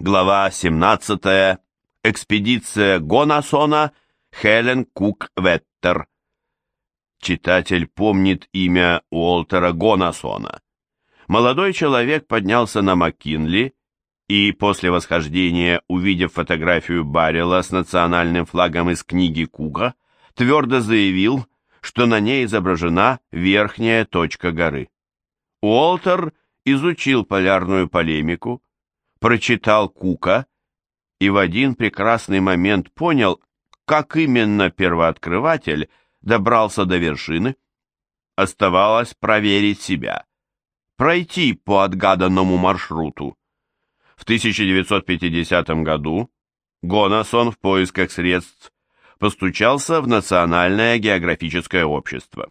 Глава 17. Экспедиция Гонасона. Хелен Кук Веттер. Читатель помнит имя Уолтера Гонасона. Молодой человек поднялся на Маккинли и после восхождения, увидев фотографию Баррела с национальным флагом из книги Кука, твердо заявил, что на ней изображена верхняя точка горы. Уолтер изучил полярную полемику, прочитал Кука и в один прекрасный момент понял, как именно первооткрыватель добрался до вершины. Оставалось проверить себя, пройти по отгаданному маршруту. В 1950 году Гонасон в поисках средств постучался в Национальное географическое общество.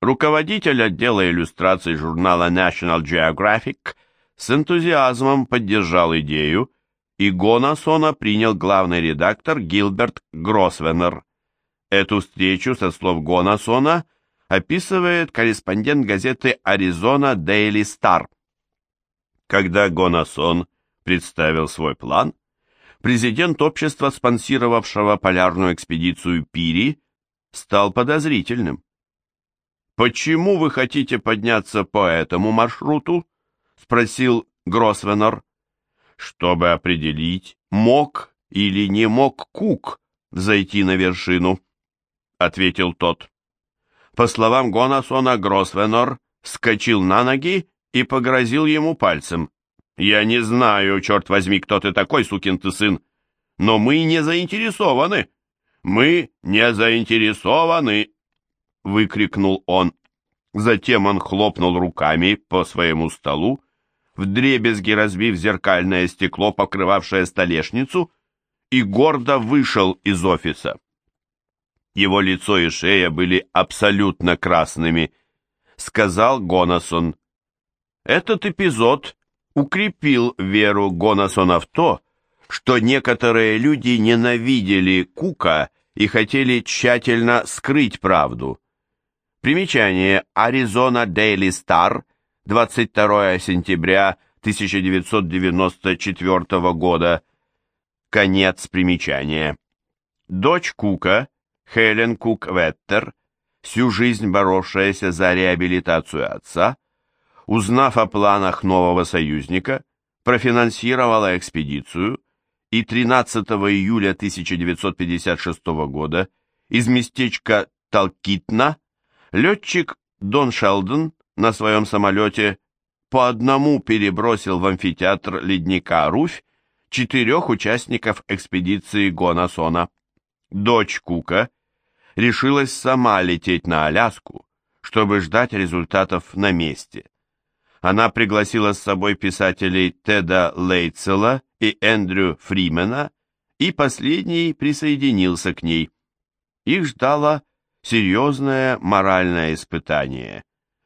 Руководитель отдела иллюстраций журнала National Geographic с энтузиазмом поддержал идею, и Гонасона принял главный редактор Гилберт Гросвеннер. Эту встречу, со слов Гонасона, описывает корреспондент газеты «Аризона Дейли Стар». Когда Гонасон представил свой план, президент общества, спонсировавшего полярную экспедицию Пири, стал подозрительным. «Почему вы хотите подняться по этому маршруту?» — спросил Гросвеннер. «Чтобы определить, мог или не мог Кук зайти на вершину», — ответил тот. По словам Гонасона, Гросвеннер вскочил на ноги и погрозил ему пальцем. «Я не знаю, черт возьми, кто ты такой, сукин ты сын, но мы не заинтересованы. Мы не заинтересованы!» — выкрикнул он. Затем он хлопнул руками по своему столу, вдребезги разбив зеркальное стекло, покрывавшее столешницу, и гордо вышел из офиса. Его лицо и шея были абсолютно красными, сказал Гонасон. Этот эпизод укрепил веру Гонасона в то, что некоторые люди ненавидели Кука и хотели тщательно скрыть правду. Примечание Arizona Daily Star, 22 сентября 1994 года. Конец примечания. Дочь Кука, Хелен Кук-Веттер, всю жизнь боровшаяся за реабилитацию отца, узнав о планах нового союзника, профинансировала экспедицию и 13 июля 1956 года из местечка Талкитна летчик Дон Шелдон на своем самолете по одному перебросил в амфитеатр ледника Руфь четырех участников экспедиции Гонасона. Дочь Кука решилась сама лететь на Аляску, чтобы ждать результатов на месте она пригласила с собой писателей Теда Лейтсела и Эндрю Фримена, и последний присоединился к ней. Их ждало серьезное моральное испытание.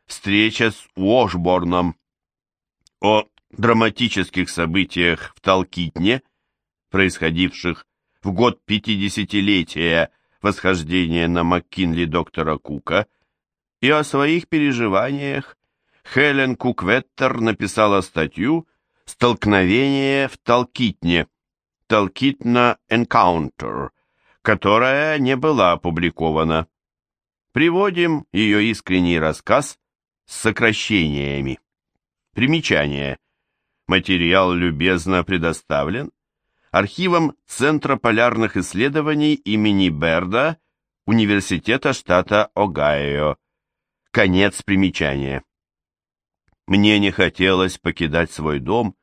Встреча с Уошборном. О драматических событиях в Талкитне, происходивших в год пятидесятилетия восхождения на Маккинли доктора Кука, и о своих переживаниях Хелен Кукветтер написала статью «Столкновение в Талкитне» «Талкитна Encounter», которая не была опубликована. Приводим ее искренний рассказ с сокращениями. Примечание. Материал любезно предоставлен архивом Центра полярных исследований имени Берда Университета штата Огайо. Конец примечания. Мне не хотелось покидать свой дом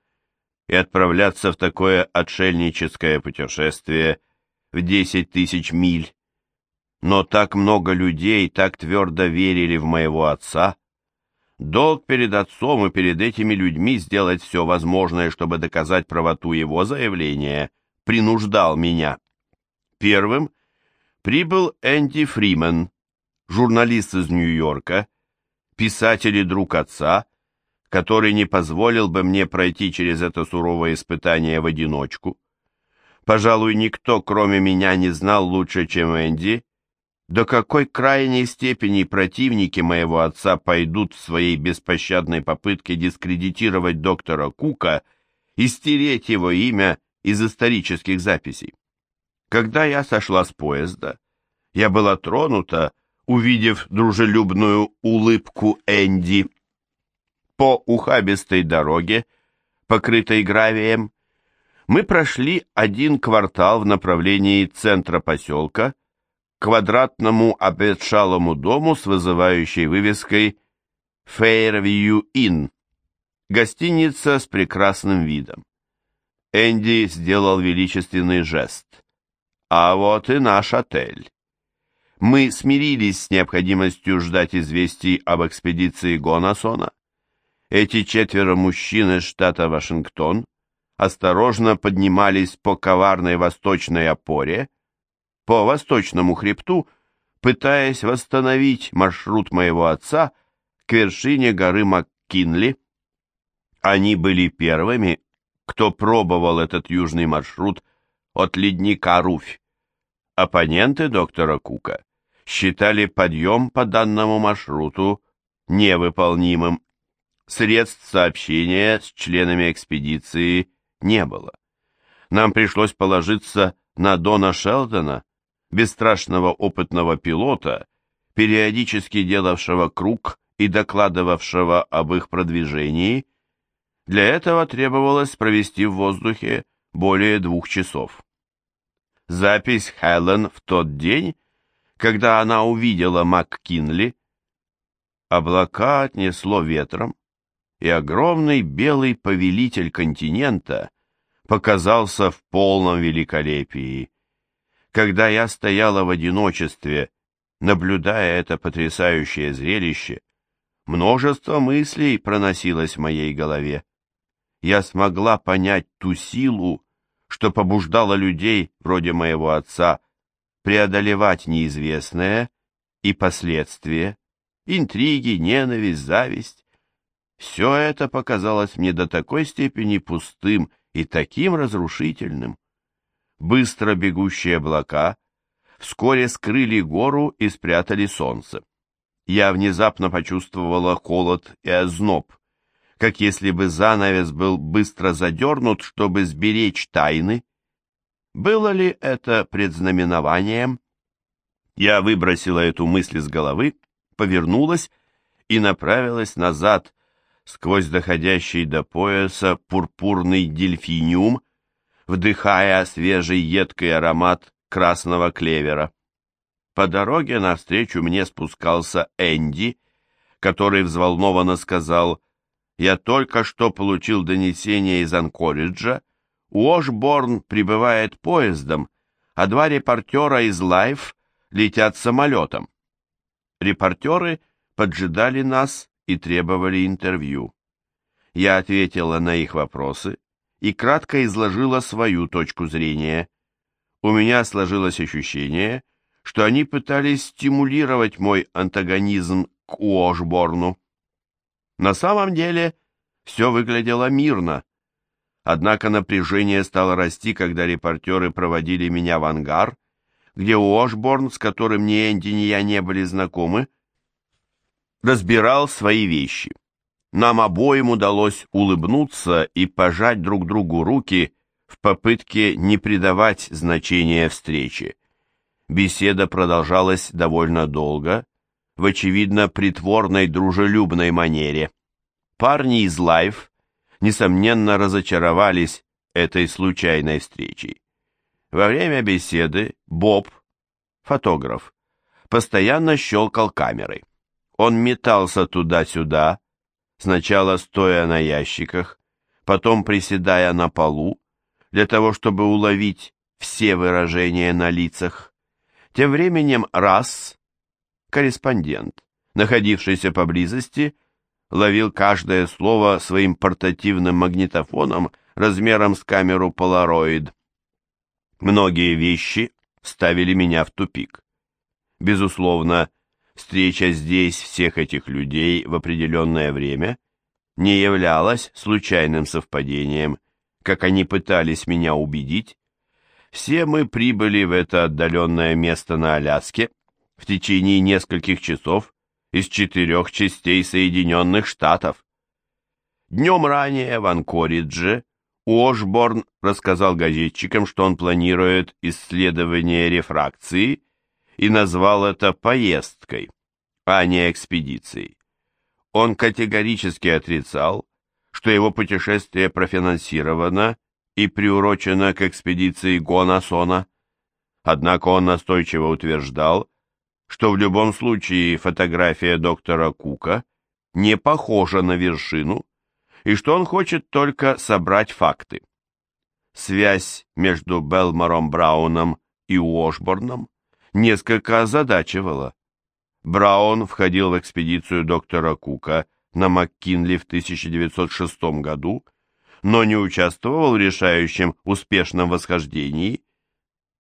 и отправляться в такое отшельническое путешествие в десять тысяч миль. Но так много людей так твердо верили в моего отца. Долг перед отцом и перед этими людьми сделать все возможное, чтобы доказать правоту его заявления, принуждал меня. Первым прибыл Энди Фримен, журналист из Нью-Йорка, писатель и друг отца, который не позволил бы мне пройти через это суровое испытание в одиночку. Пожалуй, никто, кроме меня, не знал лучше, чем Энди, до какой крайней степени противники моего отца пойдут в своей беспощадной попытке дискредитировать доктора Кука и стереть его имя из исторических записей. Когда я сошла с поезда, я была тронута, увидев дружелюбную улыбку Энди. По ухабистой дороге, покрытой гравием, мы прошли один квартал в направлении центра поселка, квадратному обветшалому дому с вызывающей вывеской Fairview Inn, гостиница с прекрасным видом. Энди сделал величественный жест. А вот и наш отель. Мы смирились с необходимостью ждать известий об экспедиции Гонасона. Эти четверо мужчин из штата Вашингтон осторожно поднимались по коварной восточной опоре, по восточному хребту, пытаясь восстановить маршрут моего отца к вершине горы МакКинли. Они были первыми, кто пробовал этот южный маршрут от ледника Руфь. Оппоненты доктора Кука считали подъем по данному маршруту невыполнимым. Средств сообщения с членами экспедиции не было. Нам пришлось положиться на Дона Шелдона, бесстрашного опытного пилота, периодически делавшего круг и докладывавшего об их продвижении. Для этого требовалось провести в воздухе более двух часов. Запись Хелен в тот день, когда она увидела МакКинли, облака отнесло ветром, и огромный белый повелитель континента показался в полном великолепии. Когда я стояла в одиночестве, наблюдая это потрясающее зрелище, множество мыслей проносилось в моей голове. Я смогла понять ту силу, что побуждало людей, вроде моего отца, преодолевать неизвестное и последствия, интриги, ненависть, зависть. Все это показалось мне до такой степени пустым и таким разрушительным. Быстро бегущие облака вскоре скрыли гору и спрятали солнце. Я внезапно почувствовала холод и озноб, как если бы занавес был быстро задернут, чтобы сберечь тайны. Было ли это предзнаменованием? Я выбросила эту мысль из головы, повернулась и направилась назад сквозь доходящий до пояса пурпурный дельфиниум, вдыхая свежий едкий аромат красного клевера. По дороге навстречу мне спускался Энди, который взволнованно сказал, «Я только что получил донесение из Анкориджа. Уошборн прибывает поездом, а два репортера из Лайф летят самолетом». Репортеры поджидали нас и требовали интервью. Я ответила на их вопросы и кратко изложила свою точку зрения. У меня сложилось ощущение, что они пытались стимулировать мой антагонизм к Уошборну. На самом деле все выглядело мирно. Однако напряжение стало расти, когда репортеры проводили меня в ангар, где Уошборн, с которым ни Энди, ни я не были знакомы, разбирал свои вещи. Нам обоим удалось улыбнуться и пожать друг другу руки в попытке не придавать значения встрече. Беседа продолжалась довольно долго, в очевидно притворной дружелюбной манере. Парни из Лайф, несомненно, разочаровались этой случайной встречей. Во время беседы Боб, фотограф, постоянно щелкал камерой. Он метался туда-сюда, сначала стоя на ящиках, потом приседая на полу, для того, чтобы уловить все выражения на лицах. Тем временем Расс, корреспондент, находившийся поблизости, ловил каждое слово своим портативным магнитофоном размером с камеру Polaroid. Многие вещи ставили меня в тупик. Безусловно, Встреча здесь всех этих людей в определенное время не являлась случайным совпадением, как они пытались меня убедить. Все мы прибыли в это отдаленное место на Аляске в течение нескольких часов из четырех частей Соединенных Штатов. Днем ранее в Анкоридже Ошборн рассказал газетчикам, что он планирует исследование рефракции и назвал это поездкой, а не экспедицией. Он категорически отрицал, что его путешествие профинансировано и приурочено к экспедиции Гонасона. Однако он настойчиво утверждал, что в любом случае фотография доктора Кука не похожа на вершину, и что он хочет только собрать факты. Связь между Белмором Брауном и Уошборном несколько озадачивала. Браун входил в экспедицию доктора Кука на МакКинли в 1906 году, но не участвовал в решающем успешном восхождении.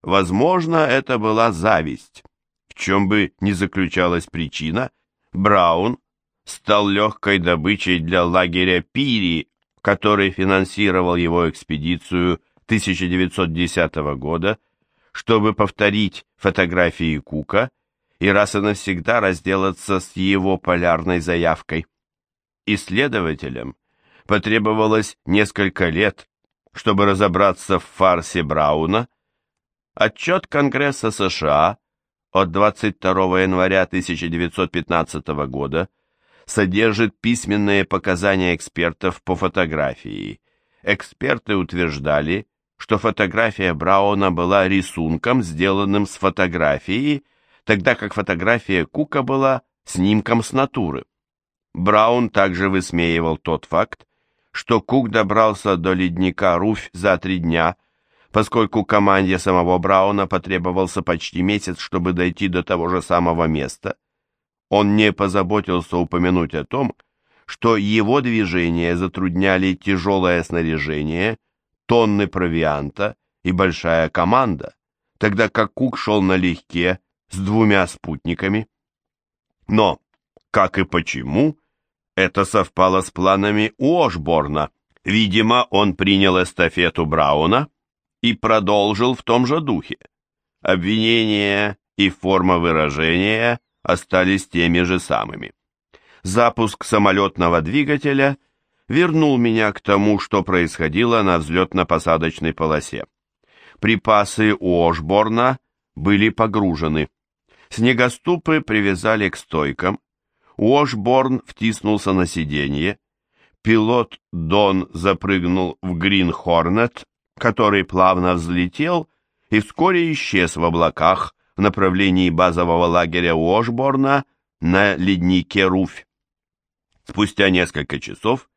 Возможно, это была зависть. В чем бы ни заключалась причина, Браун стал легкой добычей для лагеря Пири, который финансировал его экспедицию 1910 года, чтобы повторить фотографии Кука и раз и навсегда разделаться с его полярной заявкой. Исследователям потребовалось несколько лет, чтобы разобраться в фарсе Брауна. Отчет Конгресса США от 22 января 1915 года содержит письменные показания экспертов по фотографии. Эксперты утверждали, что фотография Брауна была рисунком, сделанным с фотографии, тогда как фотография Кука была снимком с натуры. Браун также высмеивал тот факт, что Кук добрался до ледника Руфь за три дня, поскольку команде самого Брауна потребовался почти месяц, чтобы дойти до того же самого места. Он не позаботился упомянуть о том, что его движения затрудняли тяжелое снаряжение, тонны провианта и большая команда, тогда как Кук шел налегке с двумя спутниками. Но, как и почему, это совпало с планами Уошборна. Видимо, он принял эстафету Брауна и продолжил в том же духе. Обвинения и форма выражения остались теми же самыми. Запуск самолетного двигателя вернул меня к тому, что происходило на взлетно-посадочной полосе. Припасы у Ошборна были погружены. Снегоступы привязали к стойкам. Уошборн втиснулся на сиденье. Пилот Дон запрыгнул в Грин Хорнет, который плавно взлетел и вскоре исчез в облаках, в направлении базового лагеря Уошборна на леднике Руфь. Спустя несколько часов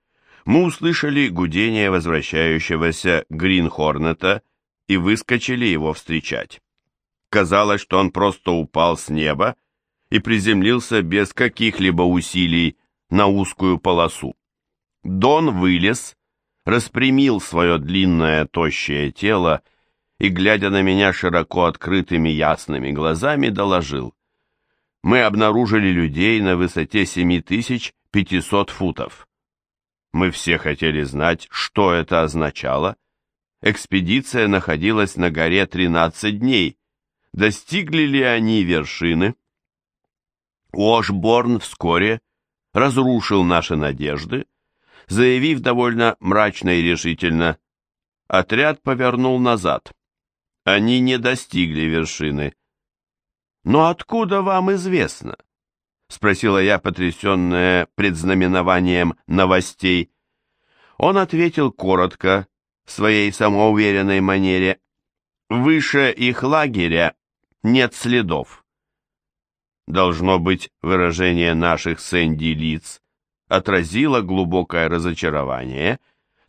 мы услышали гудение возвращающегося Гринхорнета и выскочили его встречать. Казалось, что он просто упал с неба и приземлился без каких-либо усилий на узкую полосу. Дон вылез, распрямил свое длинное тощее тело и, глядя на меня широко открытыми ясными глазами, доложил. Мы обнаружили людей на высоте 7500 футов. Мы все хотели знать, что это означало. Экспедиция находилась на горе 13 дней. Достигли ли они вершины? Уошборн вскоре разрушил наши надежды, заявив довольно мрачно и решительно, отряд повернул назад. Они не достигли вершины. «Но откуда вам известно?» — спросила я, потрясенная предзнаменованием новостей. Он ответил коротко, в своей самоуверенной манере. «Выше их лагеря нет следов». Должно быть, выражение наших Сэнди лиц отразило глубокое разочарование,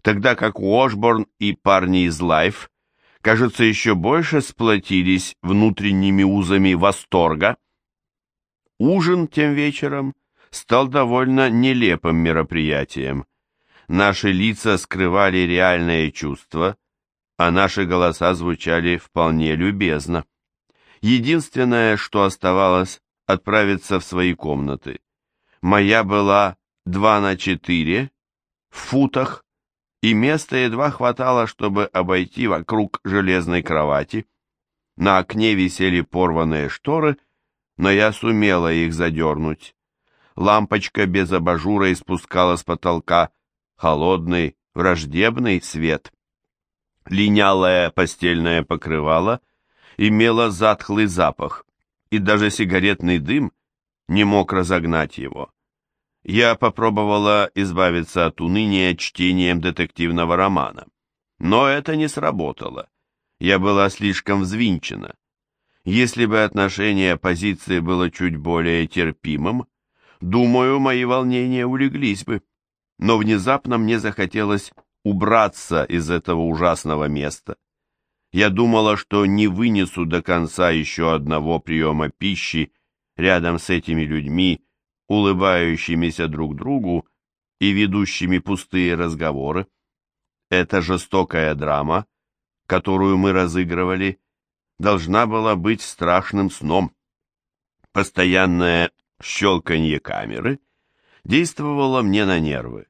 тогда как Уошборн и парни из Лайф кажется, еще больше сплотились внутренними узами восторга. Ужин тем вечером стал довольно нелепым мероприятием. Наши лица скрывали реальные чувства, а наши голоса звучали вполне любезно. Единственное, что оставалось, отправиться в свои комнаты. Моя была два на четыре, в футах, и места едва хватало, чтобы обойти вокруг железной кровати. На окне висели порванные шторы, но я сумела их задернуть. Лампочка без абажура испускала с потолка холодный, враждебный свет. Линялое постельное покрывало имело затхлый запах, и даже сигаретный дым не мог разогнать его. Я попробовала избавиться от уныния чтением детективного романа. Но это не сработало. Я была слишком взвинчена. Если бы отношение оппозиции было чуть более терпимым, думаю, мои волнения улеглись бы. Но внезапно мне захотелось убраться из этого ужасного места. Я думала, что не вынесу до конца еще одного приема пищи рядом с этими людьми, улыбающимися друг другу и ведущими пустые разговоры. Эта жестокая драма, которую мы разыгрывали, должна была быть страшным сном. Постоянное щелканье камеры действовало мне на нервы.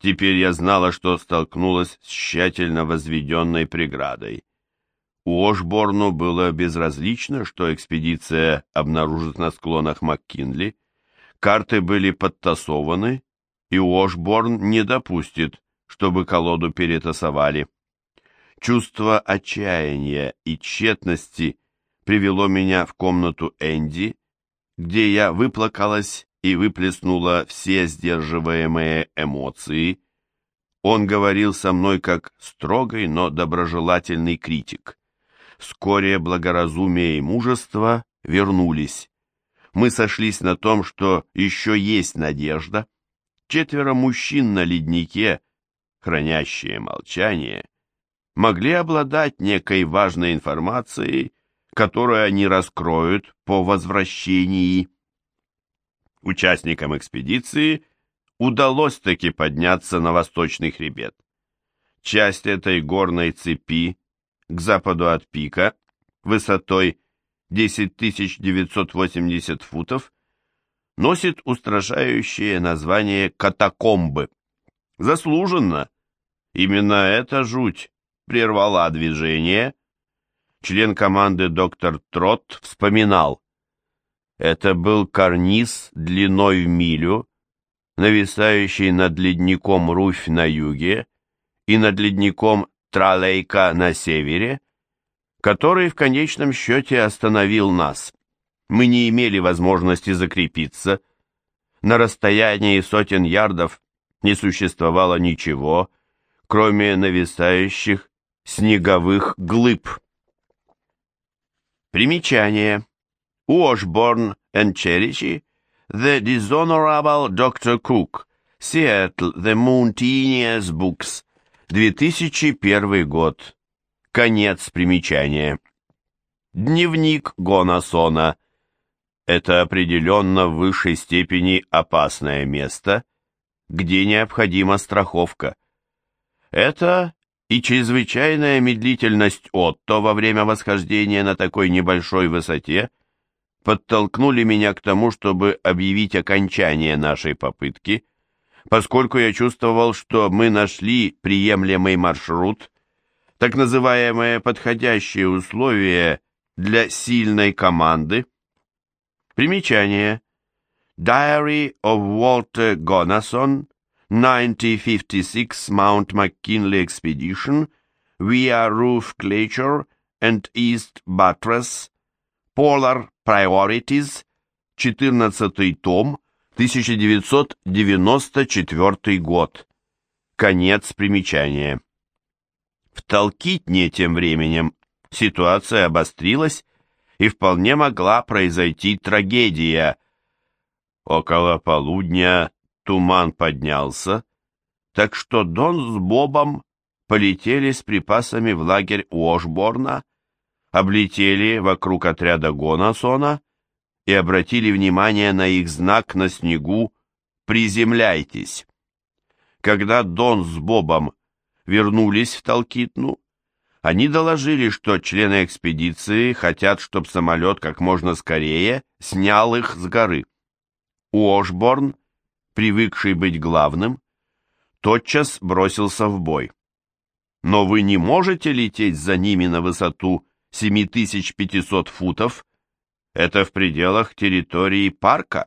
Теперь я знала, что столкнулась с тщательно возведенной преградой. У Ошборну было безразлично, что экспедиция обнаружит на склонах МакКинли. Карты были подтасованы, и Ошборн не допустит, чтобы колоду перетасовали. Чувство отчаяния и тщетности привело меня в комнату Энди, где я выплакалась и выплеснула все сдерживаемые эмоции. Он говорил со мной как строгий, но доброжелательный критик. Вскоре благоразумие и мужество вернулись. Мы сошлись на том, что еще есть надежда. Четверо мужчин на леднике, хранящие молчание, могли обладать некой важной информацией, которую они раскроют по возвращении. Участникам экспедиции удалось таки подняться на восточный хребет. Часть этой горной цепи к западу от пика, высотой 10980 футов, носит устрашающее название катакомбы. Заслуженно. Именно эта жуть прервала движение. Член команды доктор Трот вспоминал. Это был карниз длиной в милю, нависающий над ледником Руфь на юге и над ледником Тралейка на севере, который в конечном счете остановил нас. Мы не имели возможности закрепиться. На расстоянии сотен ярдов не существовало ничего, кроме нависающих снеговых глыб. Примечание. Washburn and Cherry, The Dishonorable Dr. Cook, Seattle, The Mountaineers Books, 2001 год. Конец примечания. Дневник Гонасона. Это определенно в высшей степени опасное место, где необходима страховка. Это и чрезвычайная медлительность Отто во время восхождения на такой небольшой высоте подтолкнули меня к тому, чтобы объявить окончание нашей попытки, поскольку я чувствовал, что мы нашли приемлемый маршрут, так называемые подходящие условия для сильной команды. Примечание. Diary of Walter Gonason, 1956 Mount McKinley Expedition, via Roof Glacier and East Buttress, Polar Priorities, 14 том, 1994 год. Конец примечания. В Талкитне тем временем ситуация обострилась и вполне могла произойти трагедия. Около полудня туман поднялся, так что Дон с Бобом полетели с припасами в лагерь Уошборна, облетели вокруг отряда Гонасона и обратили внимание на их знак на снегу «Приземляйтесь». Когда Дон с Бобом вернулись в Талкитну, они доложили, что члены экспедиции хотят, чтобы самолет как можно скорее снял их с горы. Уошборн привыкший быть главным, тотчас бросился в бой. Но вы не можете лететь за ними на высоту 7500 футов. Это в пределах территории парка.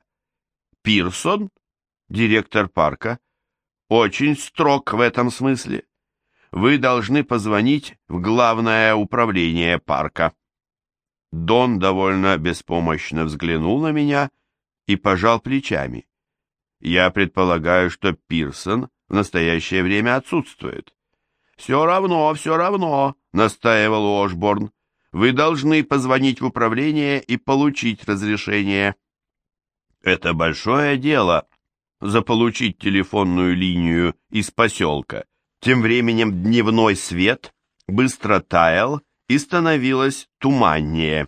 Пирсон, директор парка, очень строг в этом смысле. вы должны позвонить в главное управление парка. Дон довольно беспомощно взглянул на меня и пожал плечами. Я предполагаю, что Пирсон в настоящее время отсутствует. «Все равно, все равно», — настаивал Ошборн. «Вы должны позвонить в управление и получить разрешение». «Это большое дело — заполучить телефонную линию из поселка. Тем временем дневной свет быстро таял и становилось туманнее.